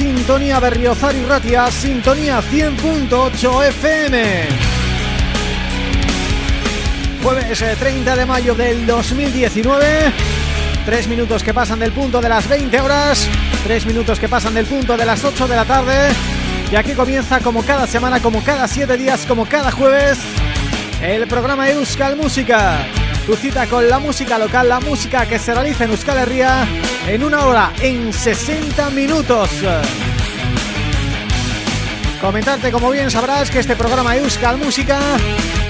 Sintonía Berriozar y Ratia, Sintonía 100.8 FM. Jueves 30 eh, de mayo del 2019, tres minutos que pasan del punto de las 20 horas, tres minutos que pasan del punto de las 8 de la tarde, y aquí comienza como cada semana, como cada siete días, como cada jueves, el programa Euskal Música. Tu cita con la música local, la música que se realiza en Euskal Herria en una hora, en 60 minutos. Comentarte, como bien sabrás, que este programa Euskal Música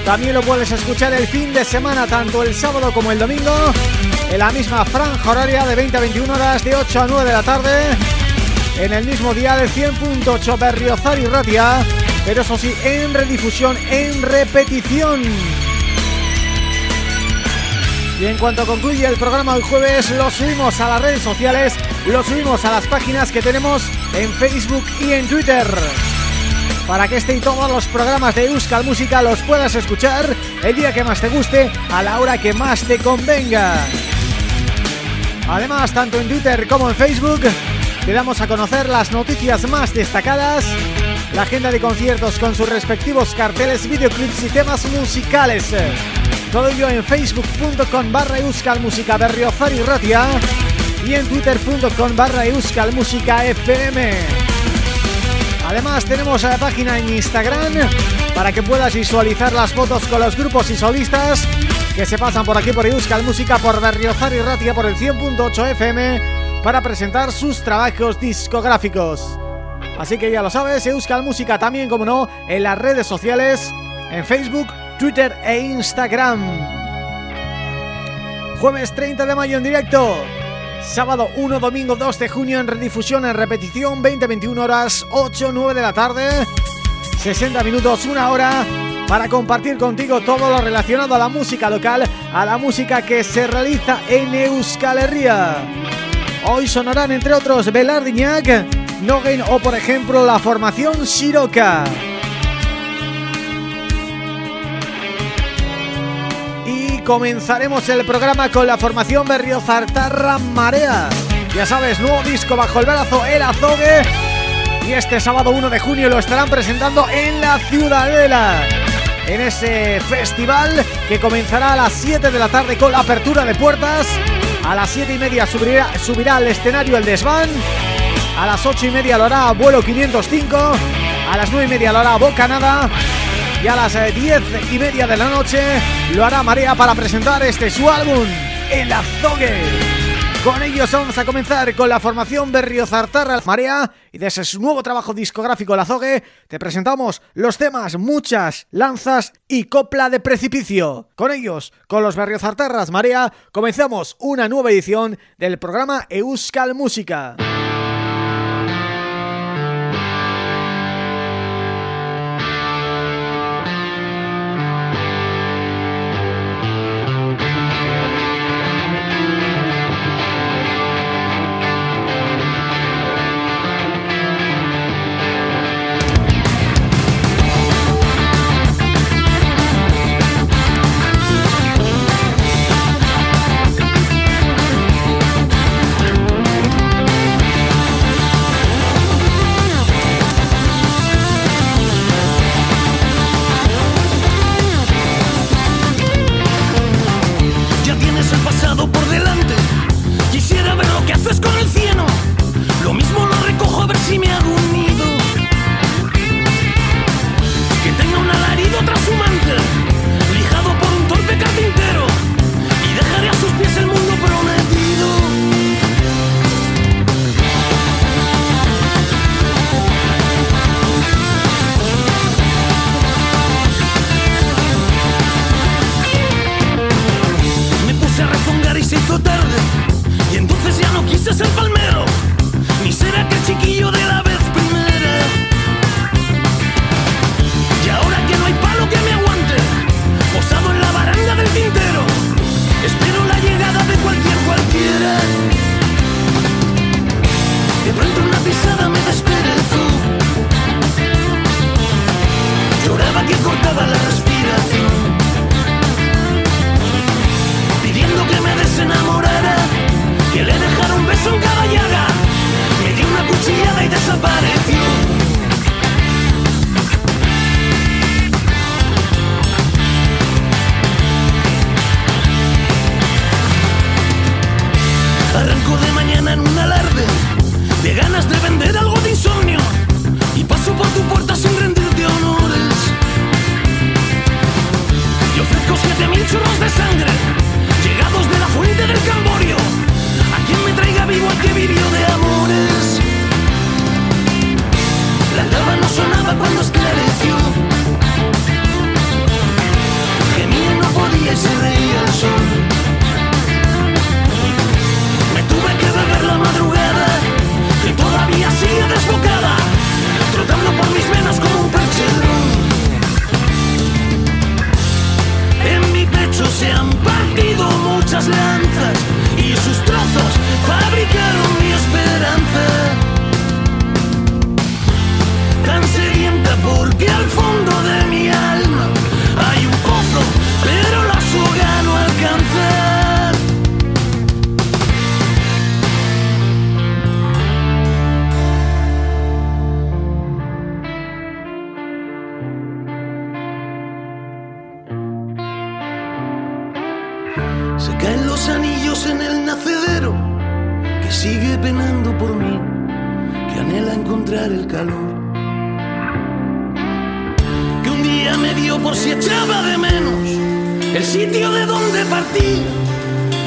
también lo puedes escuchar el fin de semana, tanto el sábado como el domingo, en la misma franja horaria de 20 a 21 horas, de 8 a 9 de la tarde, en el mismo día de 100.8 Berriozar y Ratia, pero eso sí, en redifusión, en repetición. Y en cuanto concluye el programa del jueves, lo subimos a las redes sociales, lo subimos a las páginas que tenemos en Facebook y en Twitter. Para que este y todos los programas de Euskal Música los puedas escuchar el día que más te guste, a la hora que más te convenga. Además, tanto en Twitter como en Facebook, te damos a conocer las noticias más destacadas, la agenda de conciertos con sus respectivos carteles, videoclips y temas musicales. Todo ello en facebook.com barra música berriozar y ratia y en twitter.com barra música fm. Además tenemos la página en Instagram para que puedas visualizar las fotos con los grupos y solistas que se pasan por aquí por Euskal Música, por Berriozar y Ratia, por el 100.8 FM para presentar sus trabajos discográficos. Así que ya lo sabes, Euskal Música también, como no, en las redes sociales, en Facebook, Twitter e Instagram. Jueves 30 de mayo en directo, sábado 1, domingo 2 de junio en redifusión, en repetición, 20-21 horas, 8-9 de la tarde, 60 minutos, una hora para compartir contigo todo lo relacionado a la música local, a la música que se realiza en Euskal Herria. Hoy sonarán entre otros Belardiñac, Nogen o por ejemplo la formación Shiroka. Comenzaremos el programa con la formación Berriozartarra Marea. Ya sabes, nuevo disco bajo el brazo El Azogue y este sábado 1 de junio lo estarán presentando en la Ciudadela en ese festival que comenzará a las 7 de la tarde con la apertura de puertas. A las 7 y media subirá, subirá al escenario el desván. A las 8 y media lo hará Vuelo 505. A las 9 y media lo hará Bocanada. Y a las 10 eh, y media de la noche lo hará Marea para presentar este su álbum, El Azogue. Con ellos vamos a comenzar con la formación Berriozartarra Marea y desde su nuevo trabajo discográfico La Zogue te presentamos los temas Muchas, Lanzas y Copla de Precipicio. Con ellos, con los Berriozartarras Marea, comenzamos una nueva edición del programa Euskal Música.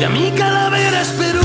Y a mi calavera esperó.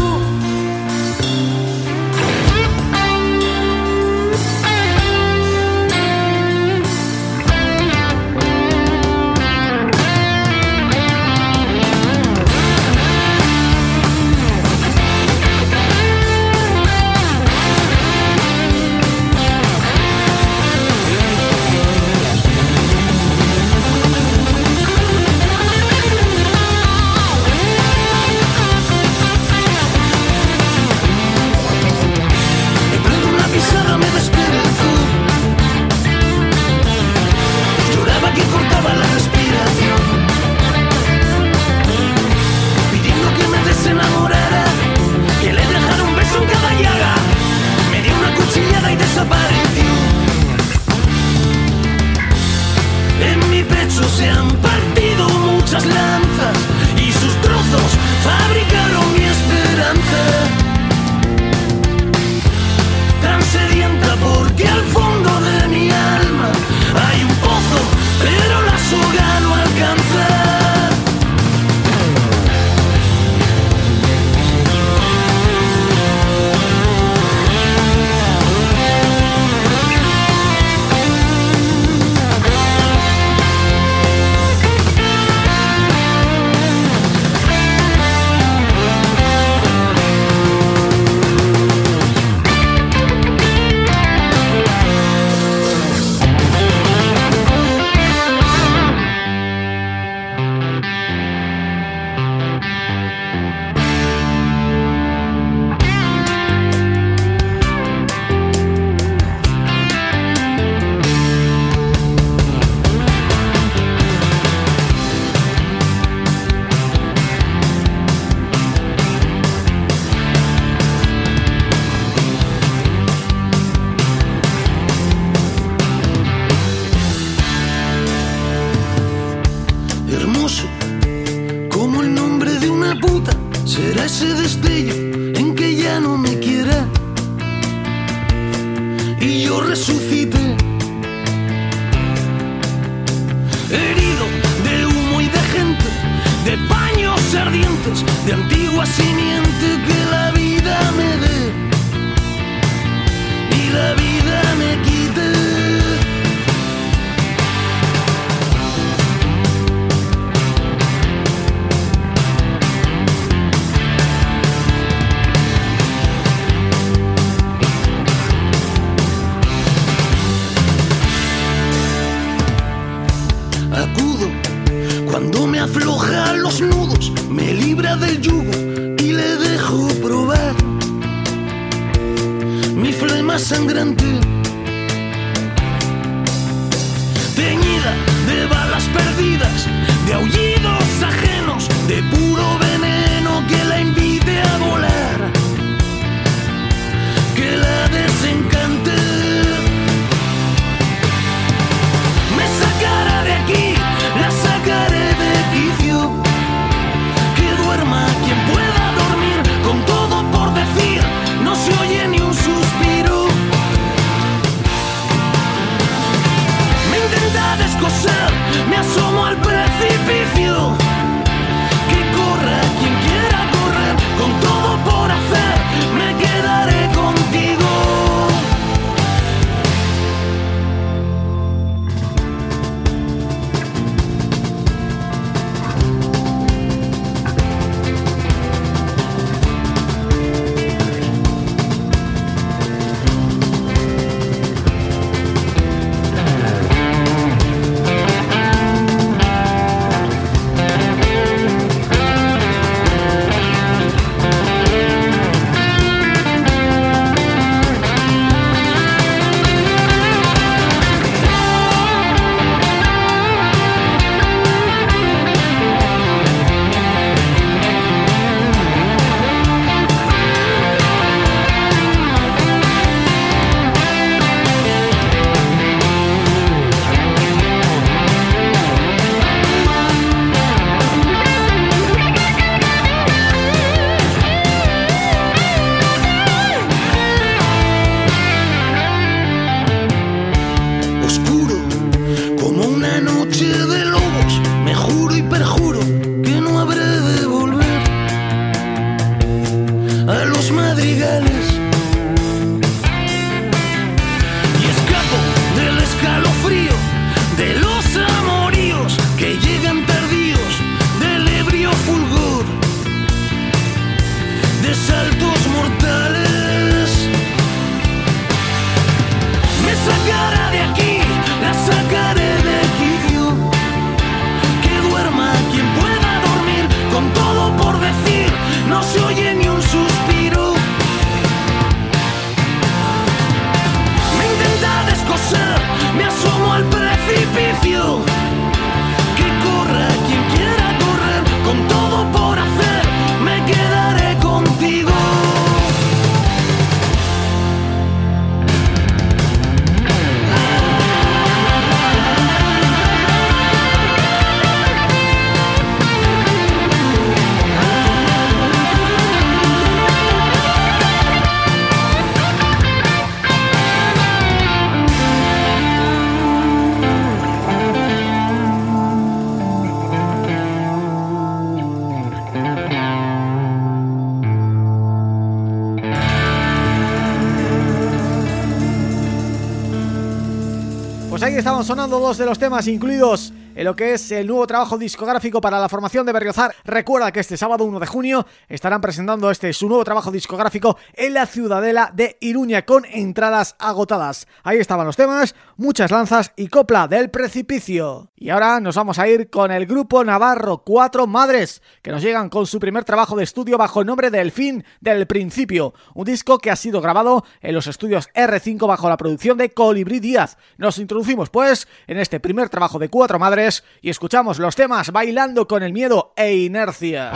Sonando dos de los temas incluidos en lo que es el nuevo trabajo discográfico para la formación de Berriozar. Recuerda que este sábado 1 de junio estarán presentando este su nuevo trabajo discográfico en la Ciudadela de Iruña con entradas agotadas. Ahí estaban los temas, muchas lanzas y copla del precipicio. Y ahora nos vamos a ir con el grupo navarro Cuatro Madres, que nos llegan con su primer trabajo de estudio bajo el nombre del fin del principio, un disco que ha sido grabado en los estudios R5 bajo la producción de Colibrí Díaz. Nos introducimos pues en este primer trabajo de Cuatro Madres y escuchamos los temas Bailando con el miedo e Inercia.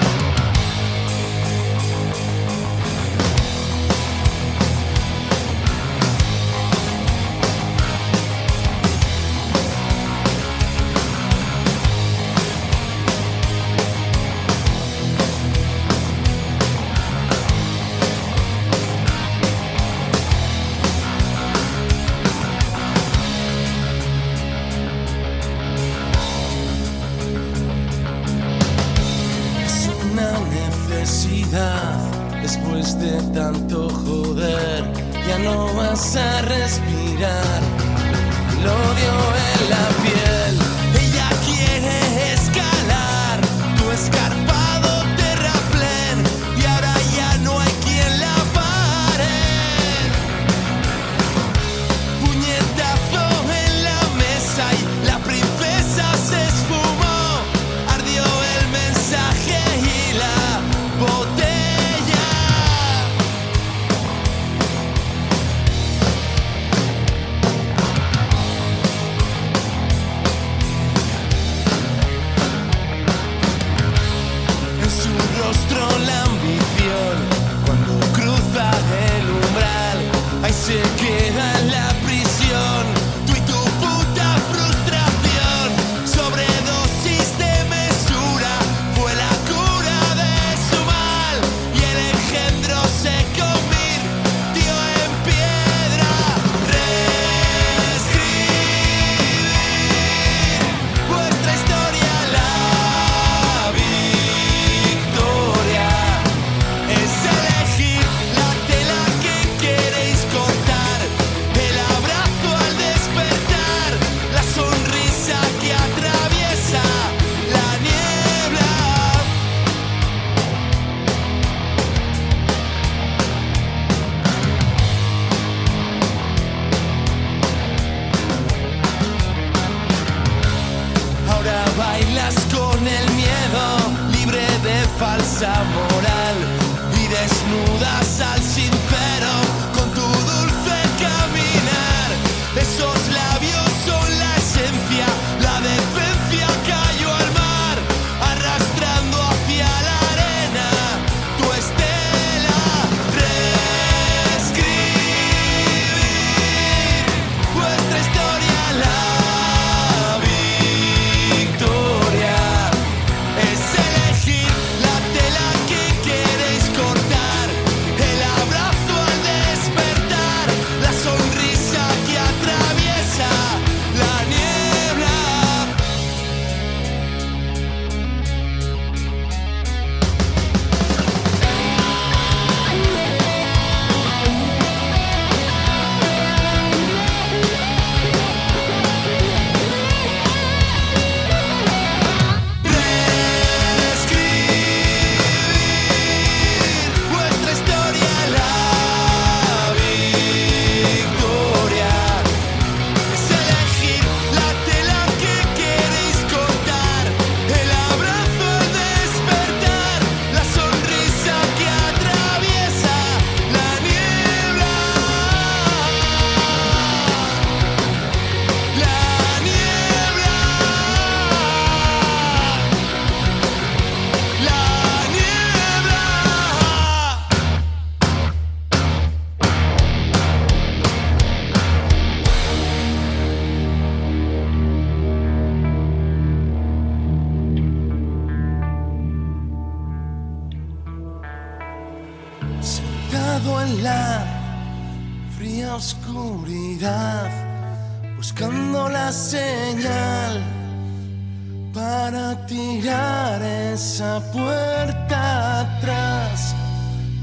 tirar esa puerta atrás.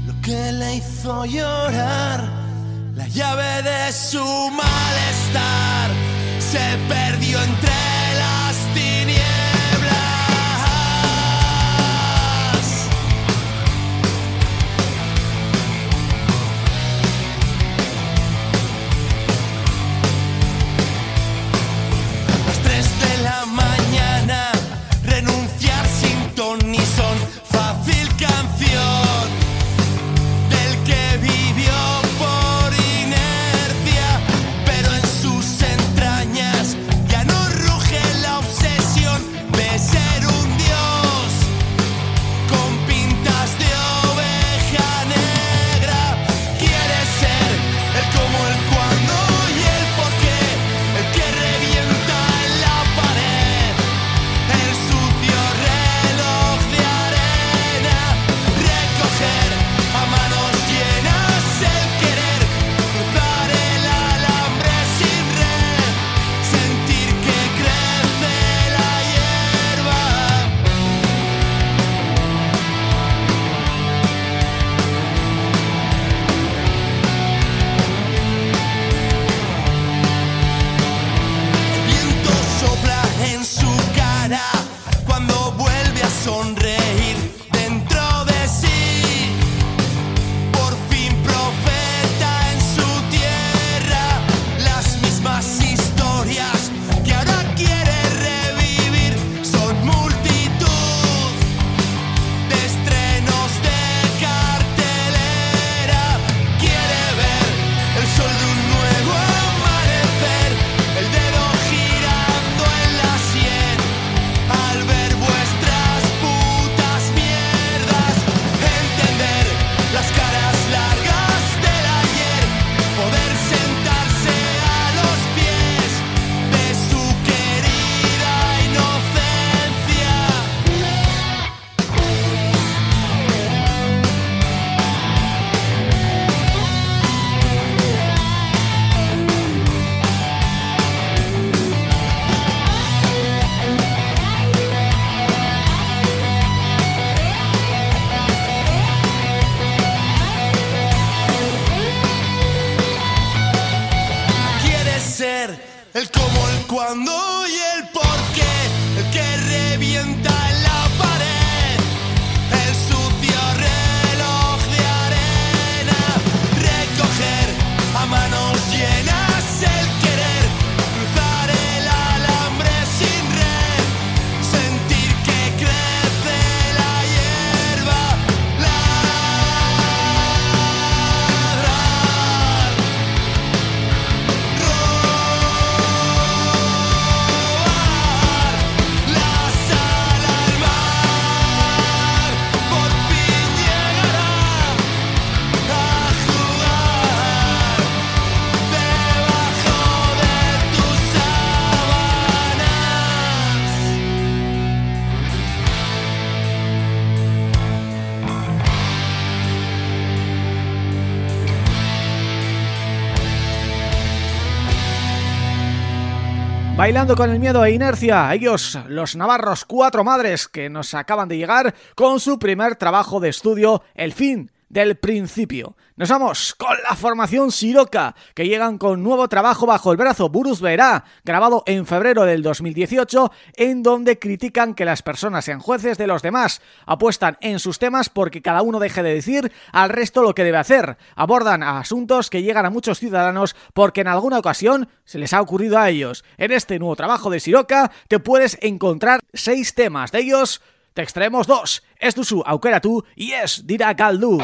Lo que le hizo llorar, la llave de su malestar se perdió entre Bailando con el miedo e inercia, ellos, los navarros Cuatro Madres, que nos acaban de llegar con su primer trabajo de estudio, El fin del principio. Nos vamos con la formación Siroca, que llegan con nuevo trabajo bajo el brazo, Burus Verá, grabado en febrero del 2018, en donde critican que las personas sean jueces de los demás, apuestan en sus temas porque cada uno deje de decir al resto lo que debe hacer, abordan asuntos que llegan a muchos ciudadanos porque en alguna ocasión se les ha ocurrido a ellos. En este nuevo trabajo de Siroca te puedes encontrar seis temas, de ellos te extraemos dos, ez duzu aukeratu, yes, dira galdu.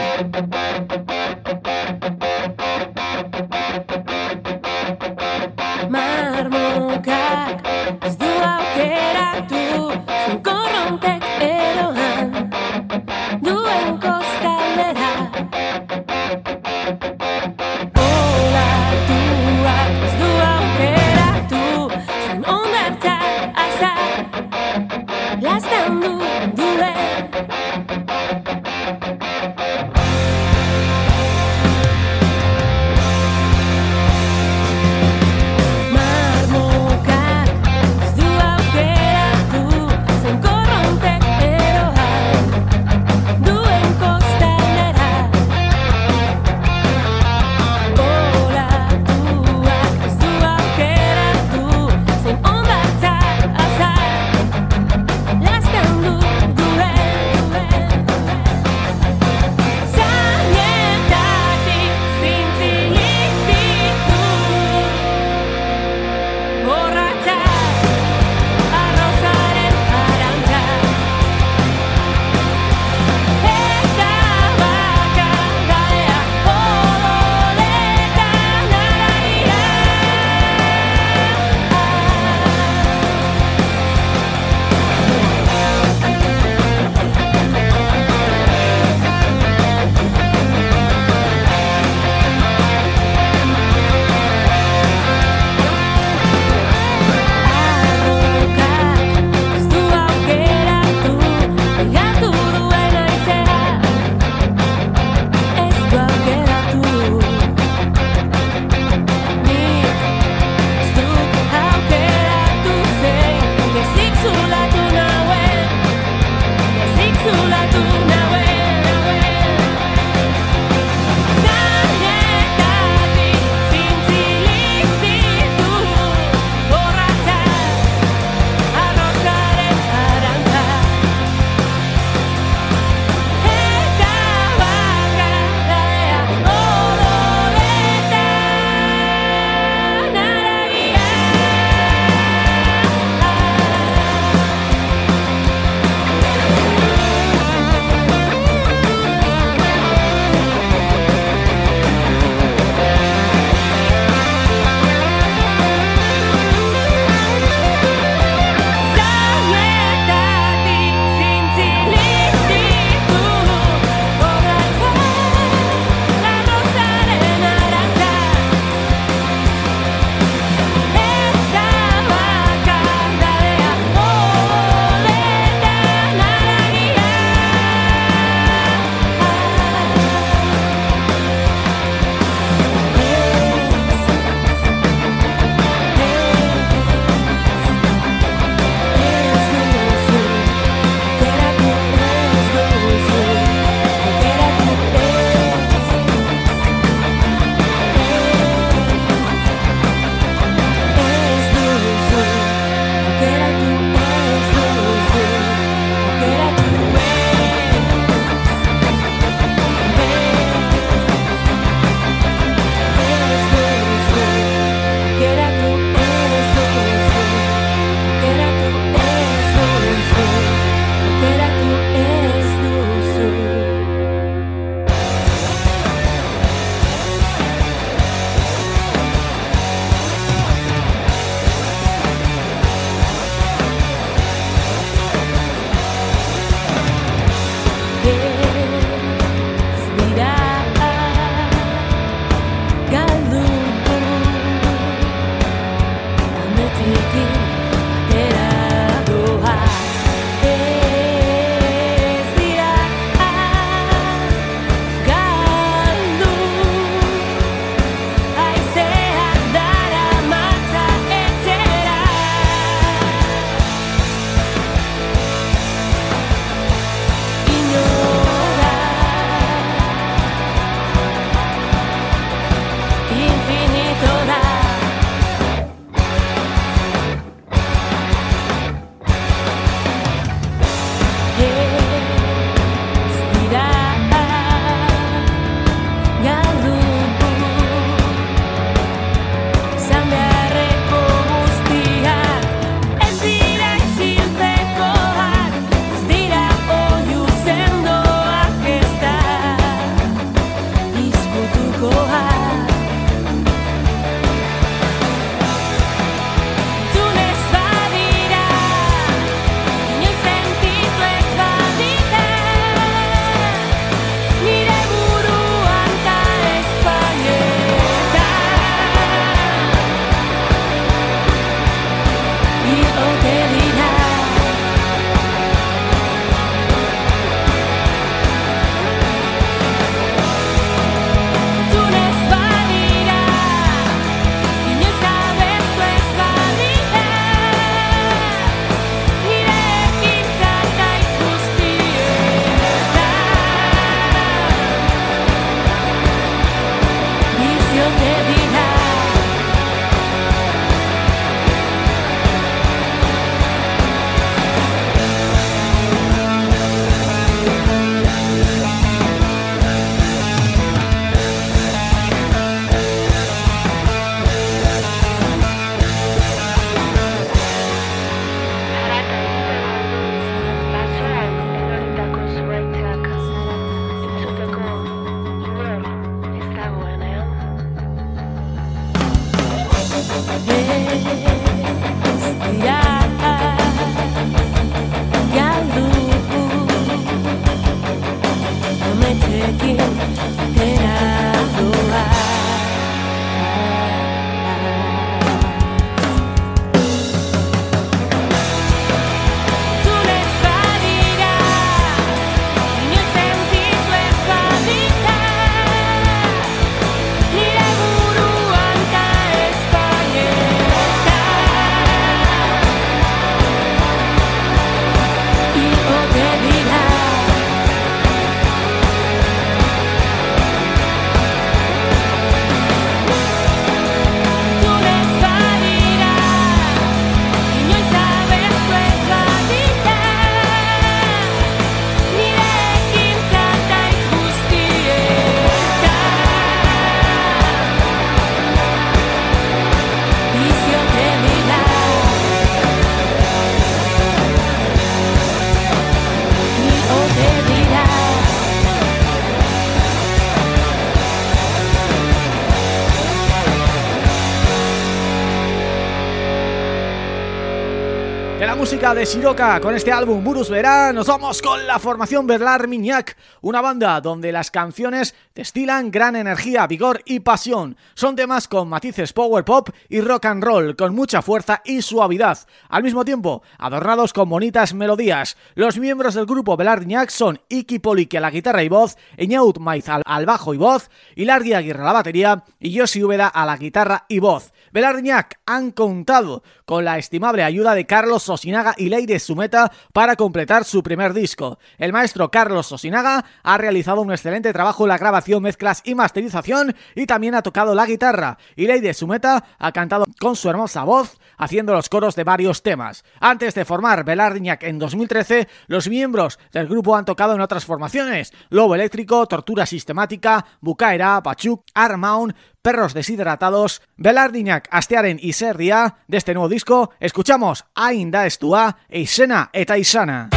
De Siroca con este álbum Burus Verán nos vamos con la formación Berlar Miñac, una banda donde las canciones destilan gran energía, vigor y pasión. Son temas con matices power pop y rock and roll, con mucha fuerza y suavidad, al mismo tiempo adornados con bonitas melodías. Los miembros del grupo Belar Miñac son Iki Polique a la guitarra y voz, Eñaut Maiz al, bajo y voz, Hilargi Aguirre a la batería y Yoshi Úbeda a la guitarra y voz. Belardiñac han contado con la estimable ayuda de Carlos Sosinaga y Leire Sumeta para completar su primer disco. El maestro Carlos Sosinaga ha realizado un excelente trabajo en la grabación, mezclas y masterización y también ha tocado la guitarra. Y Leire Sumeta ha cantado con su hermosa voz, haciendo los coros de varios temas. Antes de formar Belardiñac en 2013, los miembros del grupo han tocado en otras formaciones, Lobo Eléctrico, Tortura Sistemática, Bucaera, Pachuk, Armaun, Perros Deshidratados, Belardinak Astearen Iserria, de este nuevo disco, escuchamos Ainda Estua e Isena eta Isana.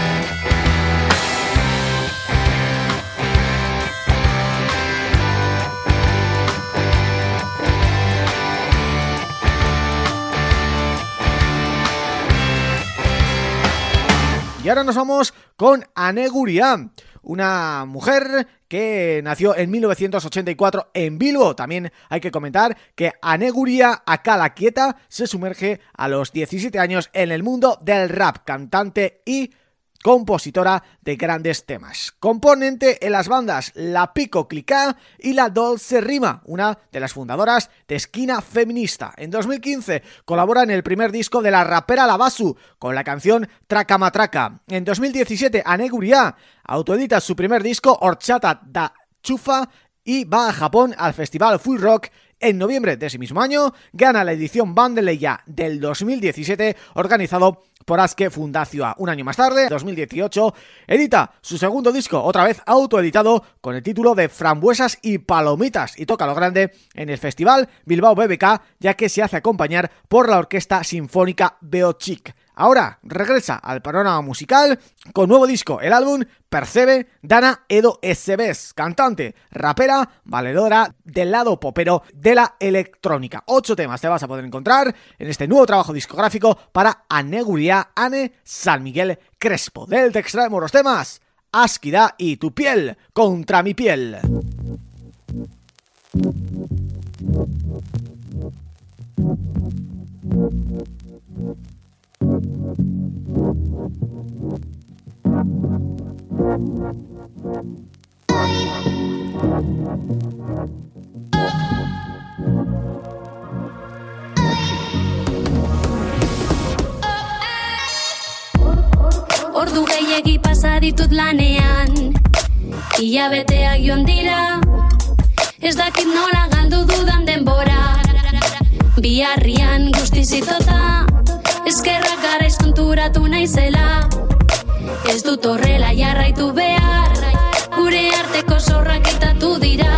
Y ahora nos vamos con Aneguria, una mujer que nació en 1984 en Bilbo. También hay que comentar que Aneguria Akala Quieta se sumerge a los 17 años en el mundo del rap, cantante y compositora de grandes temas. Componente en las bandas La Pico Clicá y La Dolce Rima, una de las fundadoras de Esquina Feminista. En 2015 colabora en el primer disco de la rapera Lavasu con la canción Traca Matraca. En 2017 Aneguria autoedita su primer disco Orchata da Chufa y va a Japón al festival Full Rock en noviembre de ese mismo año gana la edición Bandeleya del 2017 organizado por Aske Fundación. Un año más tarde, 2018, edita su segundo disco, otra vez autoeditado, con el título de Frambuesas y Palomitas y toca lo grande en el festival Bilbao BBK, ya que se hace acompañar por la Orquesta Sinfónica Beochic. Ahora regresa al panorama musical con nuevo disco, el álbum Percebe Dana Edo Esebes, cantante, rapera, valedora del lado popero de la electrónica. Ocho temas te vas a poder encontrar en este nuevo trabajo discográfico para Aneguria Ane San Miguel Crespo. Del te extraemos los temas Asquida y Tu piel contra mi piel. Ordu gehiegi pasa ditut lanean Ia beteak joan dira. Ez dakit nola galdu dudan denbora Biarrian guztizitota Eskerrak gara konturatu naizela. Ez dut horrela jarraitu behar. Gure arteko zorrak dira.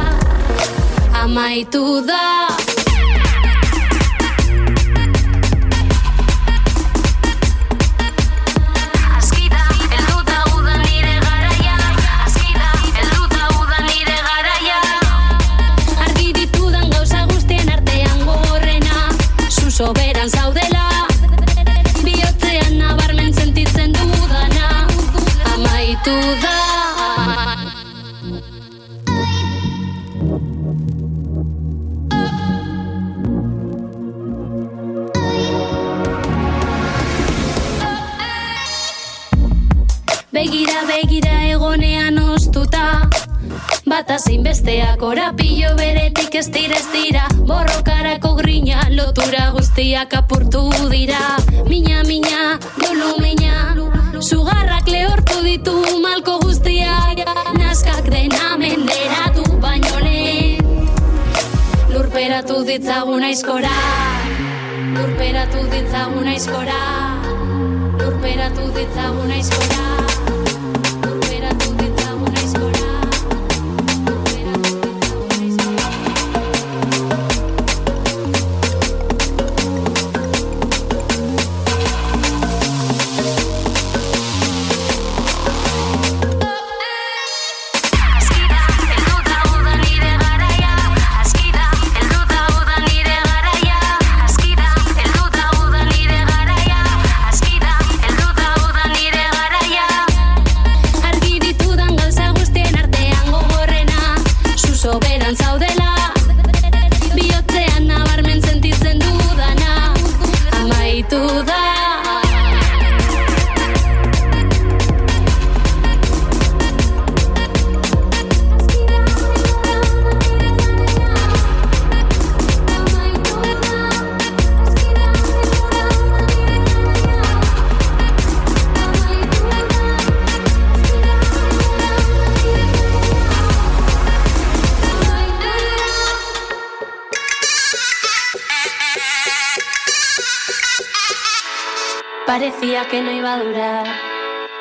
Amaitu da bata zein besteak orapillo beretik ez dira ez dira. Borrokarako grina lotura guztiak apurtu dira. Mina mina dolu mina. Sugarrak lehortu ditu malko guztiak. Naskak dena menderatu baino lurperatu ditzagun aizkora. Lurperatu ditzagun aizkora. Lurperatu ditzagun aizkora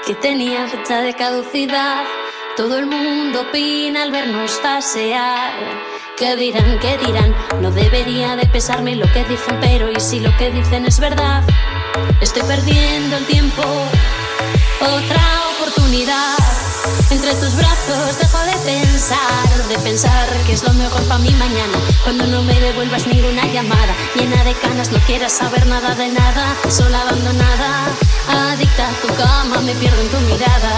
Que tenía fecha de caducidad. Todo el mundo opina al vernos pasear. ¿Qué dirán? ¿Qué dirán? No debería de pesarme lo que dicen, pero ¿y si lo que dicen es verdad? Estoy perdiendo el tiempo. Otra oportunidad. Entre tus brazos dejo de pensar, de pensar que es lo mejor para mi mañana. Cuando no me devuelvas ninguna llamada, llena de canas, no quieras saber nada de nada, sola abandonada, adicta a tu cama, me pierdo en tu mirada.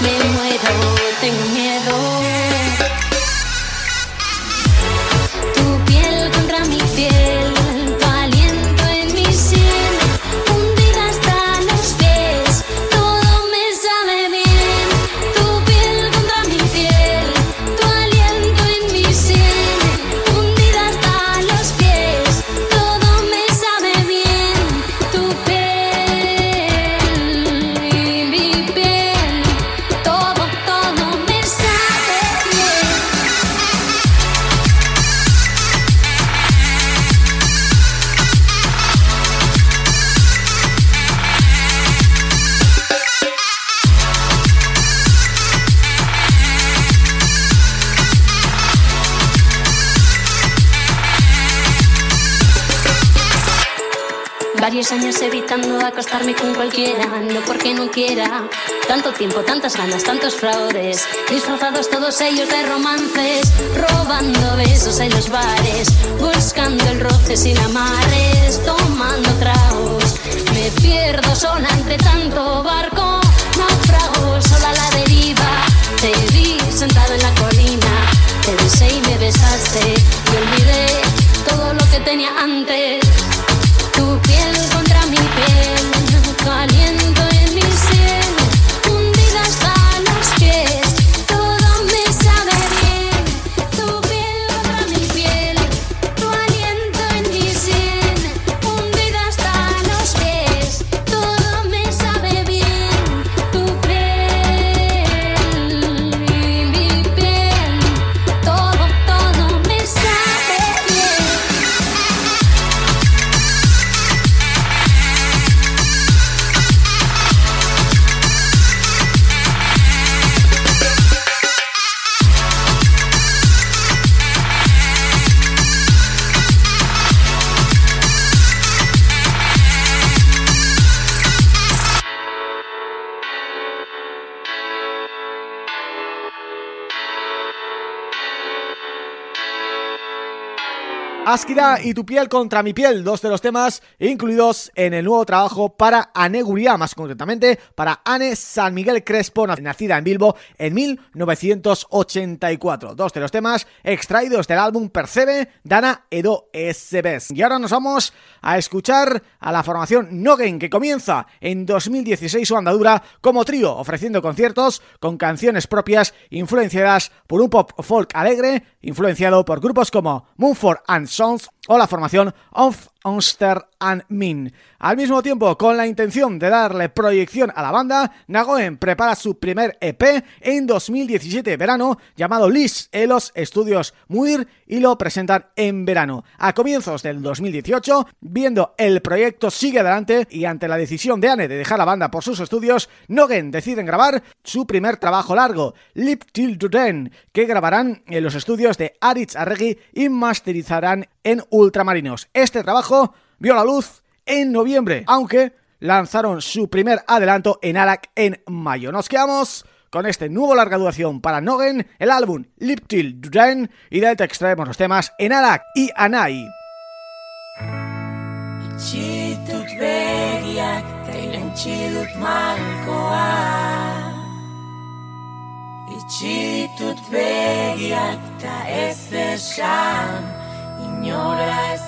Me muero, tengo miedo. Tanto tiempo, tantas ganas, tantos fraudes, disfrazados todos ellos de romances, robando besos en los bares, buscando el roce sin amarres, tomando tragos. Me pierdo sola entre tanto barco, naufrago sola a la deriva. Te vi sentado en la colina, te besé y me besaste, y olvidé todo lo que tenía antes. Askira y tu piel contra mi piel, dos de los temas incluidos en el nuevo trabajo para Aneguría, más concretamente para Anne San Miguel Crespo, nacida en Bilbo en 1984. Dos de los temas extraídos del álbum Percebe, Dana Edo SBS. Y ahora nos vamos a escuchar a la formación Nogen, que comienza en 2016 su andadura como trío, ofreciendo conciertos con canciones propias influenciadas por un pop folk alegre, influenciado por grupos como Moonford and Sons o la formación Of Unster and Min. Al mismo tiempo, con la intención de darle proyección a la banda, Nagoen prepara su primer EP en 2017 verano, llamado Liz, en los estudios Muir y lo presentan en verano. A comienzos del 2018, viendo el proyecto sigue adelante y ante la decisión de Anne de dejar la banda por sus estudios, Nogen deciden grabar su primer trabajo largo, Lip Till Then, que grabarán en los estudios de Aritz Arregui y masterizarán en Ultramarinos. Este trabajo vio la luz en noviembre, aunque lanzaron su primer adelanto en Arak en mayo. Nos quedamos con este nuevo larga duración para Nogen, el álbum Lip Till Then, y de él te extraemos los temas en Arak y Anai. Inora ez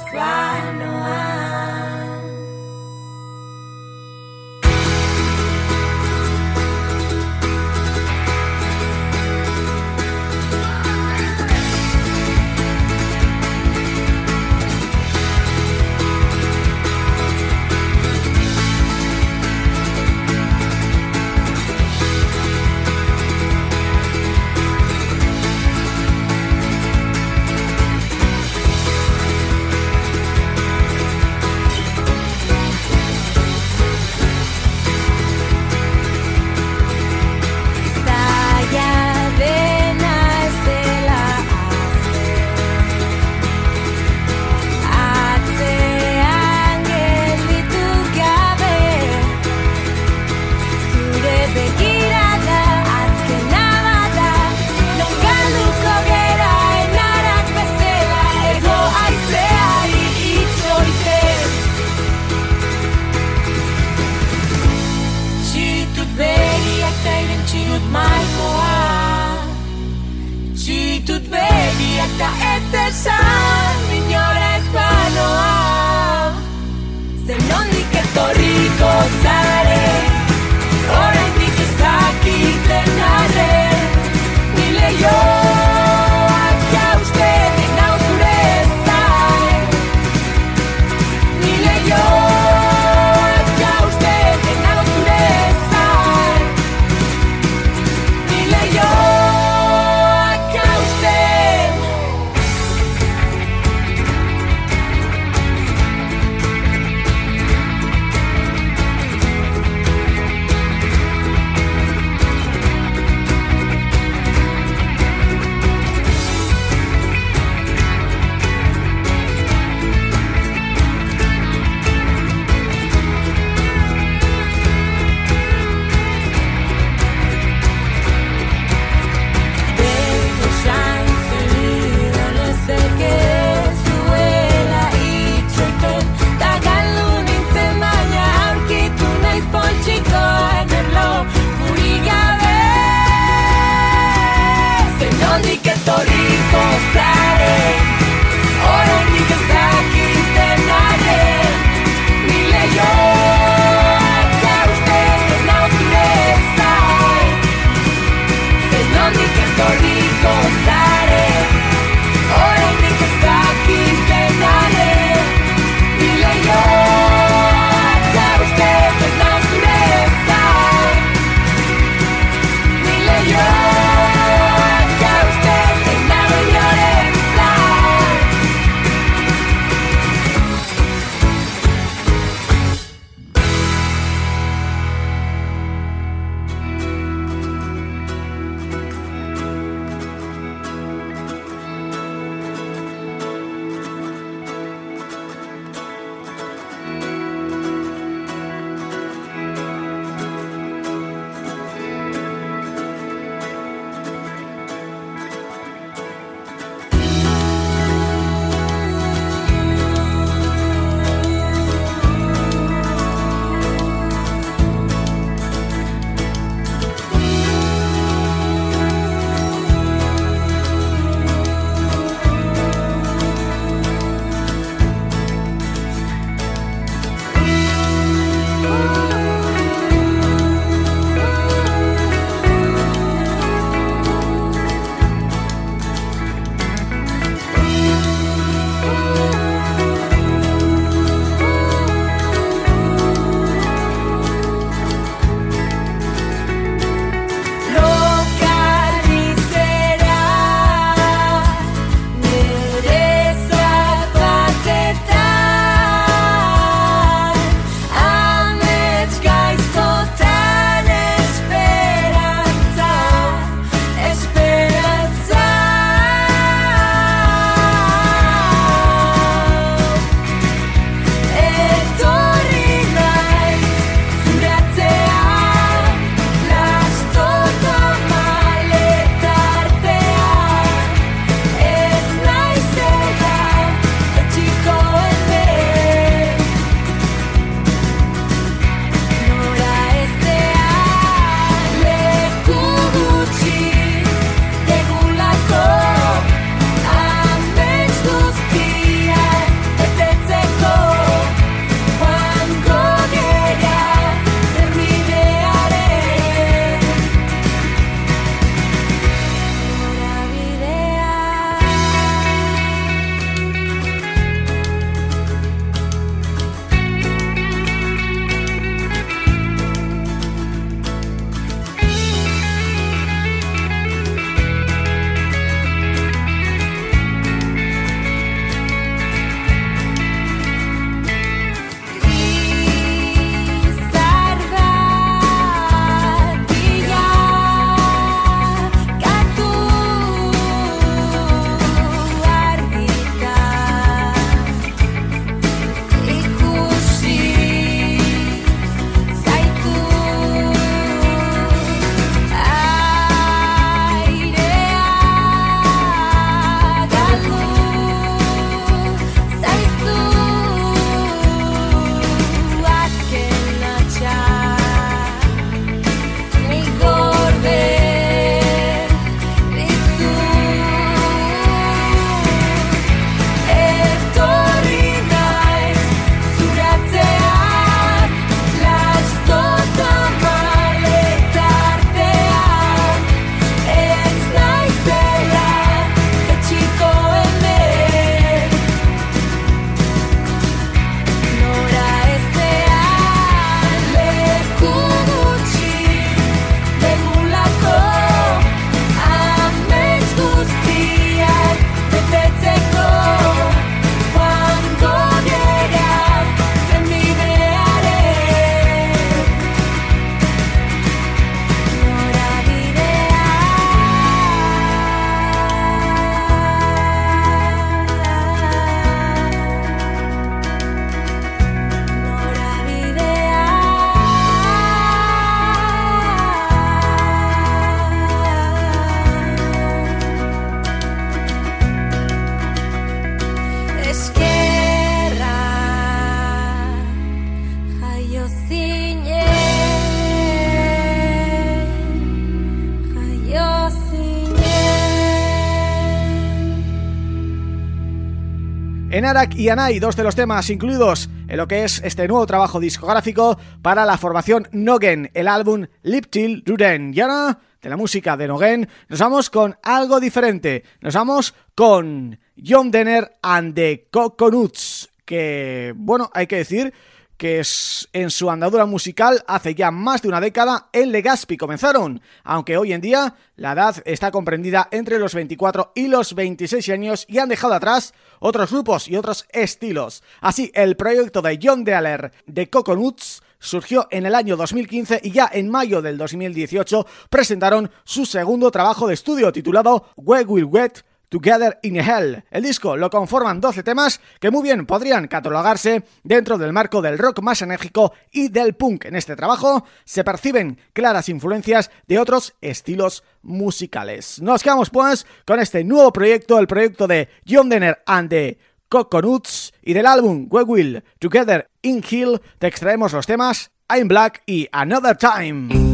Enarak y Anai, dos de los temas incluidos en lo que es este nuevo trabajo discográfico para la formación Nogen, el álbum Liptil Ruden. Y ahora, de la música de Nogen, nos vamos con algo diferente. Nos vamos con John Denner and the Coconuts, que, bueno, hay que decir que es en su andadura musical hace ya más de una década en Legazpi comenzaron, aunque hoy en día la edad está comprendida entre los 24 y los 26 años y han dejado atrás otros grupos y otros estilos. Así, el proyecto de John Dealer de Coconuts surgió en el año 2015 y ya en mayo del 2018 presentaron su segundo trabajo de estudio titulado We Will Wet Together in Hell. El disco lo conforman 12 temas que muy bien podrían catalogarse dentro del marco del rock más enérgico y del punk. En este trabajo se perciben claras influencias de otros estilos musicales. Nos quedamos pues con este nuevo proyecto, el proyecto de John Denner and the Coconuts y del álbum We Will Together in Hell te extraemos los temas I'm Black y Another Time.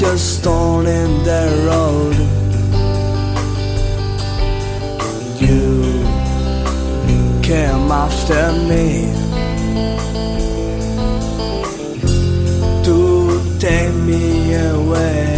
Like a stone in the road. You came after me to take me away.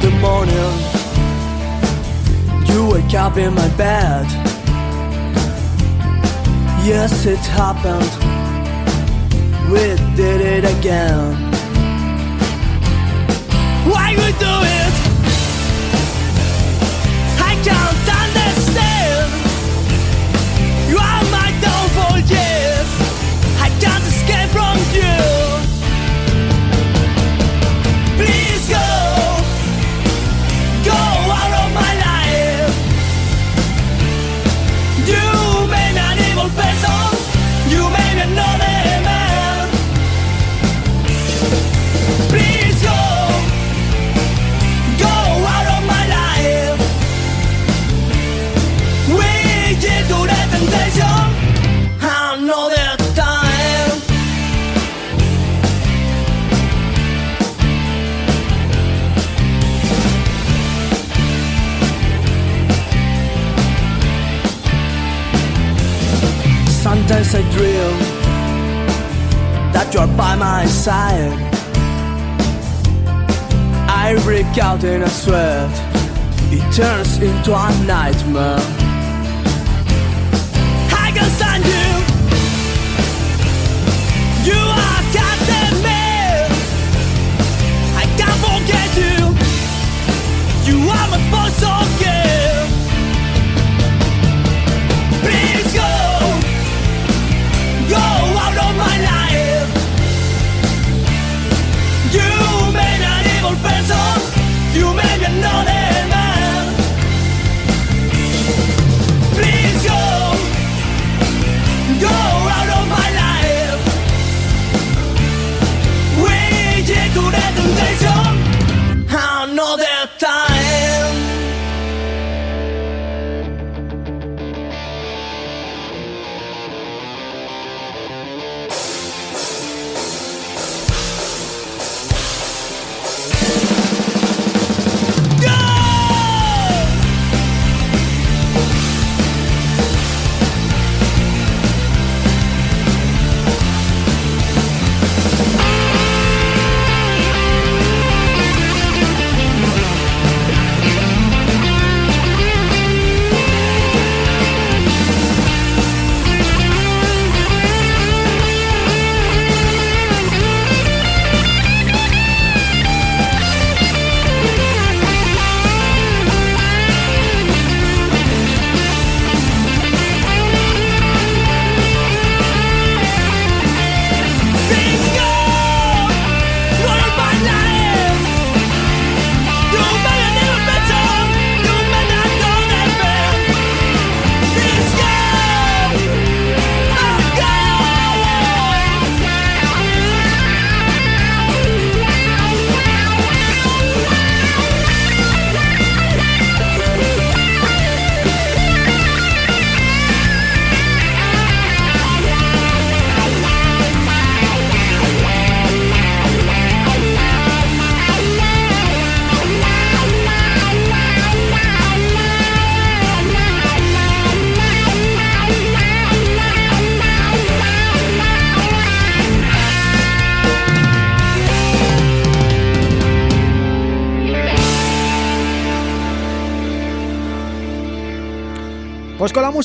The morning, you wake up in my bed. Yes, it happened. We did it again. Why we do it? I can't Sometimes I dream that you're by my side. I break out in a sweat, it turns into a nightmare.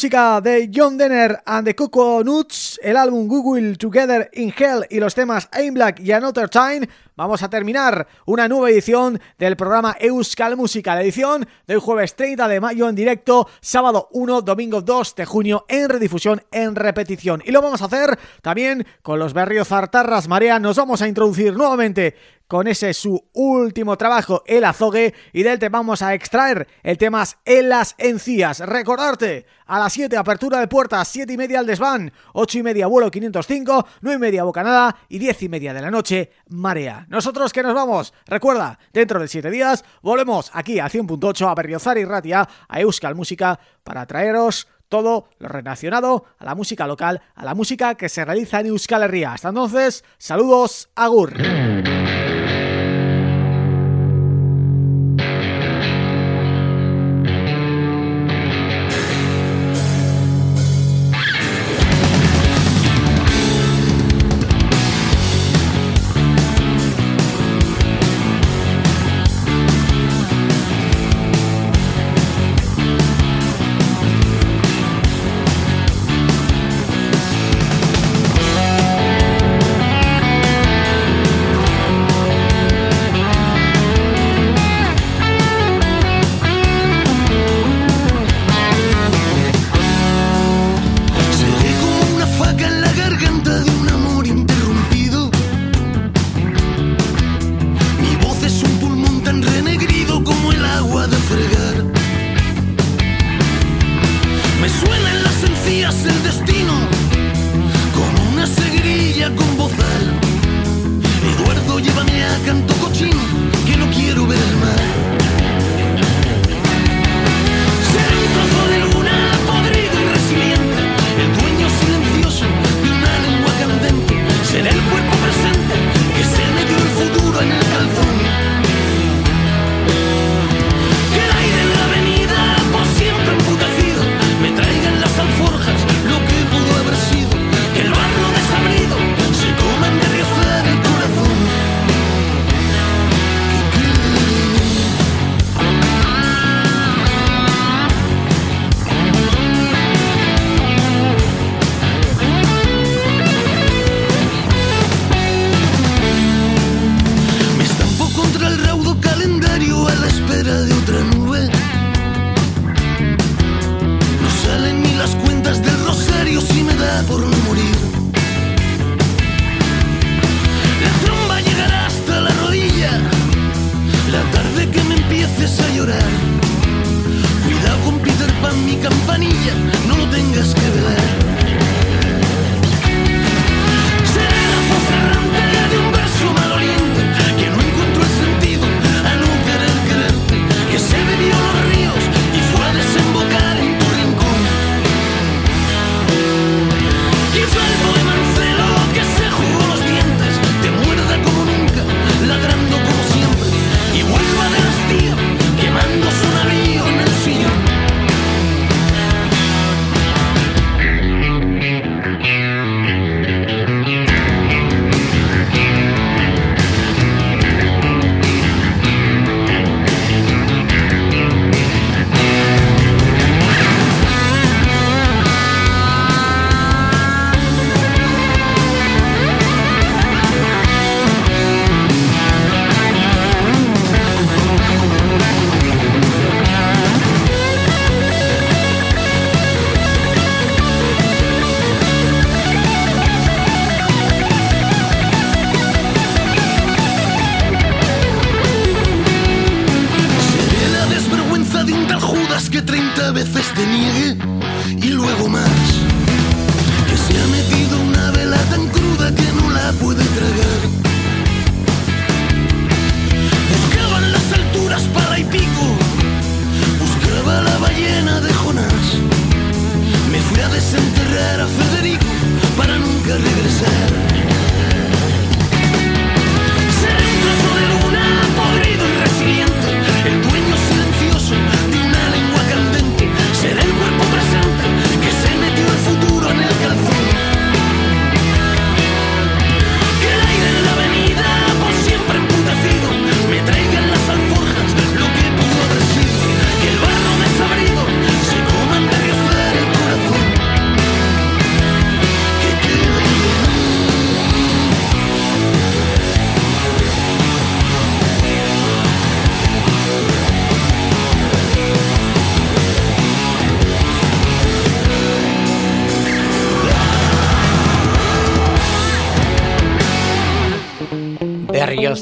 Música de John Denner and the Nuts, el álbum Google Together in Hell y los temas Aim Black y Another Time, vamos a terminar una nueva edición del programa Euskal Música, la edición del jueves 30 de mayo en directo, sábado 1, domingo 2 de junio en redifusión, en repetición. Y lo vamos a hacer también con los Berrios Zartarras Marea, nos vamos a introducir nuevamente con ese su último trabajo, El Azogue, y del te vamos a extraer el tema En las Encías. Recordarte, a las 7 apertura de puertas, 7 y media al desván, 8 y media vuelo 505, 9 y media bocanada y 10 y media de la noche, marea. Nosotros que nos vamos, recuerda, dentro de 7 días volvemos aquí a 100.8 a Berriozar y Ratia, a Euskal Música, para traeros todo lo relacionado a la música local, a la música que se realiza en Euskal Herria. Hasta entonces, saludos, agur.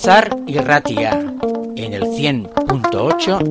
Berriozar y Ratia en el 100.8 de FM.